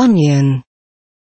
onion.